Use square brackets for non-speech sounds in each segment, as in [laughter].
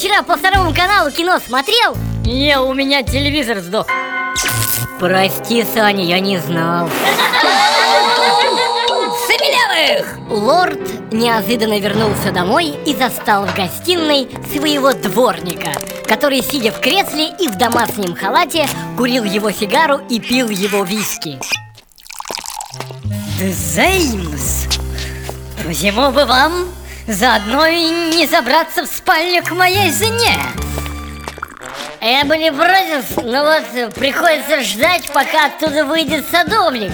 вчера по второму каналу кино смотрел? Не, у меня телевизор сдох. Прости, Саня, я не знал. Сабелявых! Лорд неожиданно вернулся домой и застал в гостиной своего дворника, который, сидя в кресле и в домашнем халате, курил его сигару и пил его виски. Зеймс, почему бы вам заодно и не забраться в спальню к моей жене? Я бы не против, но вот приходится ждать, пока оттуда выйдет садовник.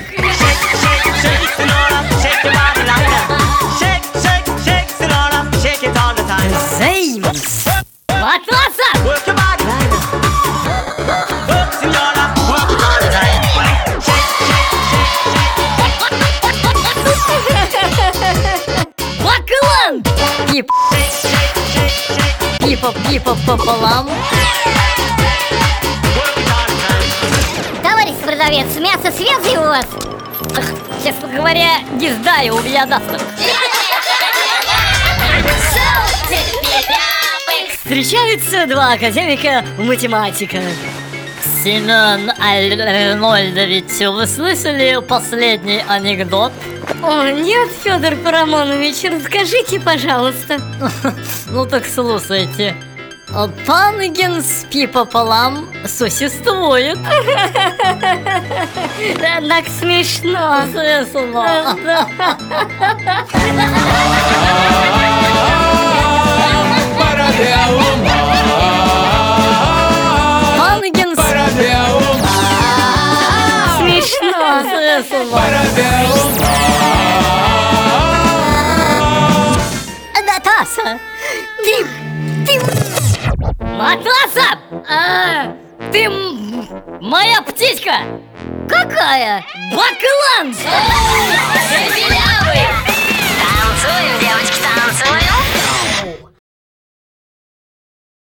Пип! Пипа, пипа пополам. Товарищ продавец, мясо свежее у вас? Ах, Честно говоря, не знаю, у меня завтра. Встречаются два академика математика. Семен Арнольдович, вы слышали последний анекдот? О, нет, Федор Парамонович, расскажите, пожалуйста. [laughs] Ну так слушайте. Пангин с пополам существует. [laughs] Так смешно. [laughs] Смешно. Пангин с Смешно. смешно. Матаса, Ты... ты... Матраса! А, ты... моя птичка! Какая? Баклан! Шепелявый! Танцуем, девочки!